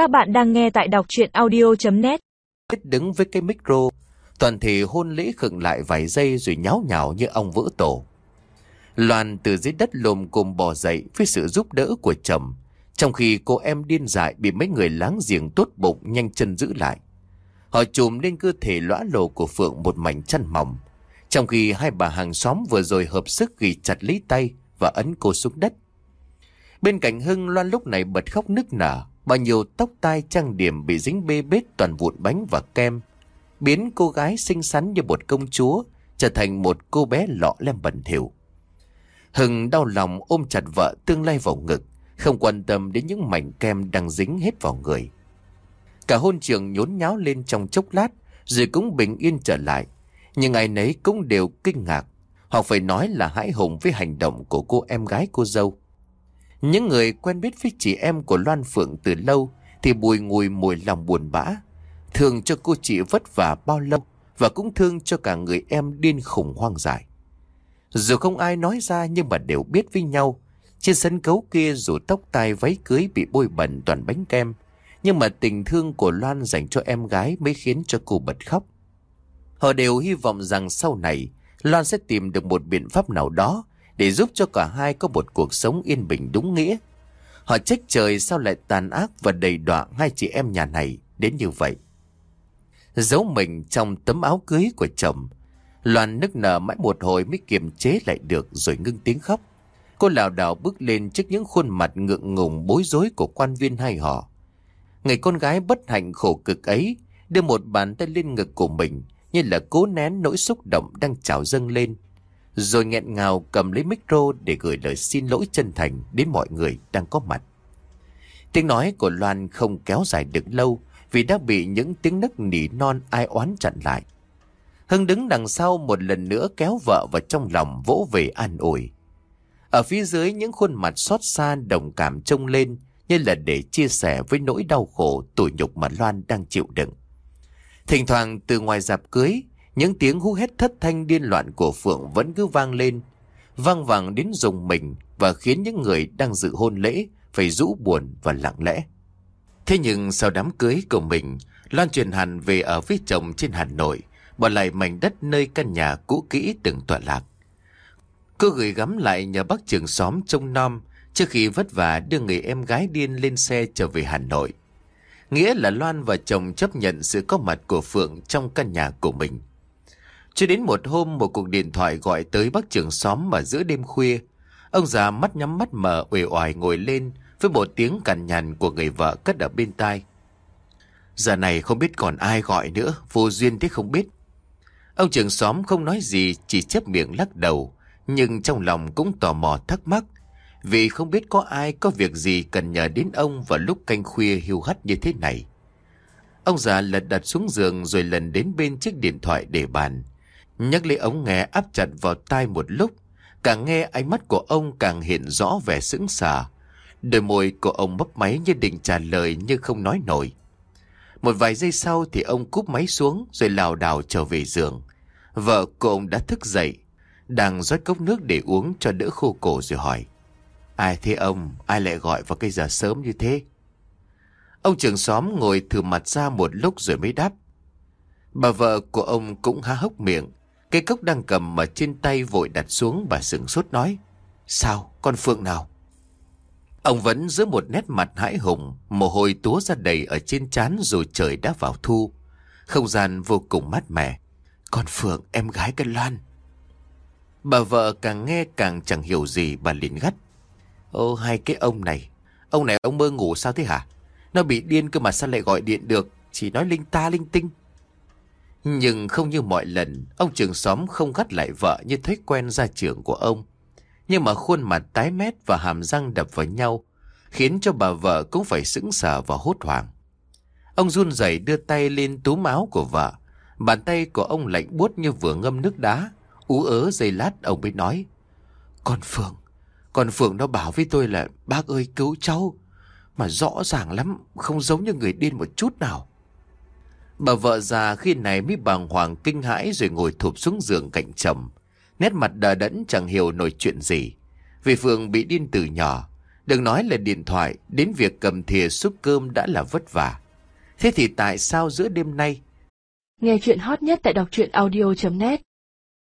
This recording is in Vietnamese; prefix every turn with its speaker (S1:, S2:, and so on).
S1: Các bạn đang nghe tại đọc chuyện audio.net
S2: Đứng với cái micro, toàn thể hôn lễ khựng lại vài giây rồi nháo nhào như ông vỡ tổ. Loan từ dưới đất lồm cồm bò dậy với sự giúp đỡ của chồng, trong khi cô em điên dại bị mấy người láng giềng tốt bụng nhanh chân giữ lại. Họ chùm lên cơ thể lõa lồ của Phượng một mảnh chăn mỏng, trong khi hai bà hàng xóm vừa rồi hợp sức ghi chặt lấy tay và ấn cô xuống đất. Bên cạnh Hưng Loan lúc này bật khóc nức nở, bao nhiêu tóc tai trang điểm bị dính bê bết toàn vụn bánh và kem, biến cô gái xinh xắn như một công chúa trở thành một cô bé lọ lem bẩn thỉu. Hưng đau lòng ôm chặt vợ tương lai vào ngực, không quan tâm đến những mảnh kem đang dính hết vào người. Cả hôn trường nhốn nháo lên trong chốc lát, rồi cũng bình yên trở lại. Nhưng ai nấy cũng đều kinh ngạc, hoặc phải nói là hãi hùng với hành động của cô em gái cô dâu. Những người quen biết với chị em của Loan Phượng từ lâu thì bùi ngùi mùi lòng buồn bã. Thương cho cô chị vất vả bao lâu và cũng thương cho cả người em điên khủng hoang dại. Dù không ai nói ra nhưng mà đều biết với nhau. Trên sân khấu kia dù tóc tai váy cưới bị bôi bẩn toàn bánh kem. Nhưng mà tình thương của Loan dành cho em gái mới khiến cho cô bật khóc. Họ đều hy vọng rằng sau này, Loan sẽ tìm được một biện pháp nào đó để giúp cho cả hai có một cuộc sống yên bình đúng nghĩa. Họ trách trời sao lại tàn ác và đầy đọa hai chị em nhà này đến như vậy. Giấu mình trong tấm áo cưới của chồng, Loan nức nở mãi một hồi mới kiềm chế lại được rồi ngưng tiếng khóc. Cô lảo đảo bước lên trước những khuôn mặt ngượng ngùng bối rối của quan viên hai họ. Người con gái bất hạnh khổ cực ấy đưa một bàn tay lên ngực của mình như là cố nén nỗi xúc động đang trào dâng lên. Rồi nghẹn ngào cầm lấy micro để gửi lời xin lỗi chân thành đến mọi người đang có mặt. Tiếng nói của Loan không kéo dài được lâu vì đã bị những tiếng nấc nỉ non ai oán chặn lại. Hưng đứng đằng sau một lần nữa kéo vợ vào trong lòng vỗ về an ủi. Ở phía dưới những khuôn mặt xót xa đồng cảm trông lên như là để chia sẻ với nỗi đau khổ tủi nhục mà Loan đang chịu đựng. Thỉnh thoảng từ ngoài dạp cưới, những tiếng hú hét thất thanh điên loạn của Phượng vẫn cứ vang lên, vang vẳng đến rùng mình và khiến những người đang dự hôn lễ phải rũ buồn và lặng lẽ. Thế nhưng sau đám cưới của mình, Loan truyền hẳn về ở với chồng trên Hà Nội, bỏ lại mảnh đất nơi căn nhà cũ kỹ từng tọa lạc. Cô gửi gắm lại nhờ bác trường xóm trông nom trước khi vất vả đưa người em gái điên lên xe trở về Hà Nội. Nghĩa là Loan và chồng chấp nhận sự có mặt của Phượng trong căn nhà của mình. Cho đến một hôm một cuộc điện thoại gọi tới bác trưởng xóm mà giữa đêm khuya. Ông già mắt nhắm mắt mở uể oải ngồi lên với bộ tiếng cằn nhằn của người vợ cất ở bên tai. Giờ này không biết còn ai gọi nữa, vô duyên thế không biết. Ông trưởng xóm không nói gì, chỉ chấp miệng lắc đầu, nhưng trong lòng cũng tò mò thắc mắc. Vì không biết có ai có việc gì cần nhờ đến ông vào lúc canh khuya hiu hắt như thế này. Ông già lật đặt xuống giường rồi lần đến bên chiếc điện thoại để bàn. Nhắc lấy ống nghe áp chặt vào tai một lúc, càng nghe ánh mắt của ông càng hiện rõ vẻ sững sờ. Đôi môi của ông bấp máy như định trả lời nhưng không nói nổi. Một vài giây sau thì ông cúp máy xuống rồi lảo đảo trở về giường. Vợ của ông đã thức dậy, đang rót cốc nước để uống cho đỡ khô cổ rồi hỏi. Ai thế ông, ai lại gọi vào cái giờ sớm như thế? Ông trưởng xóm ngồi thử mặt ra một lúc rồi mới đáp. Bà vợ của ông cũng há hốc miệng, cái cốc đang cầm ở trên tay vội đặt xuống bà sửng sốt nói. Sao, con Phượng nào? Ông vẫn giữ một nét mặt hãi hùng, mồ hôi túa ra đầy ở trên trán rồi trời đã vào thu. Không gian vô cùng mát mẻ. Con Phượng, em gái cái Loan. Bà vợ càng nghe càng chẳng hiểu gì bà liền gắt. Ô hai cái ông này, ông này ông mơ ngủ sao thế hả? Nó bị điên cơ mà sao lại gọi điện được, chỉ nói linh ta linh tinh. Nhưng không như mọi lần, ông trưởng xóm không gắt lại vợ như thói quen ra trưởng của ông. Nhưng mà khuôn mặt tái mét và hàm răng đập vào nhau, khiến cho bà vợ cũng phải sững sờ và hốt hoảng. Ông run rẩy đưa tay lên túm áo của vợ. Bàn tay của ông lạnh buốt như vừa ngâm nước đá. Ú ớ giây lát ông mới nói. Con Phượng, con Phượng nó bảo với tôi là bác ơi cứu cháu. Mà rõ ràng lắm, không giống như người điên một chút nào. Bà vợ già khi này mới bàng hoàng kinh hãi rồi ngồi thụp xuống giường cạnh chồng. Nét mặt đờ đẫn chẳng hiểu nổi chuyện gì. Vì Phượng bị điên từ nhỏ, Đừng nói là điện thoại, đến việc cầm thìa xúc cơm đã là vất vả. Thế thì tại sao giữa đêm nay
S3: Nghe chuyện hot nhất tại đọc truyện audio.net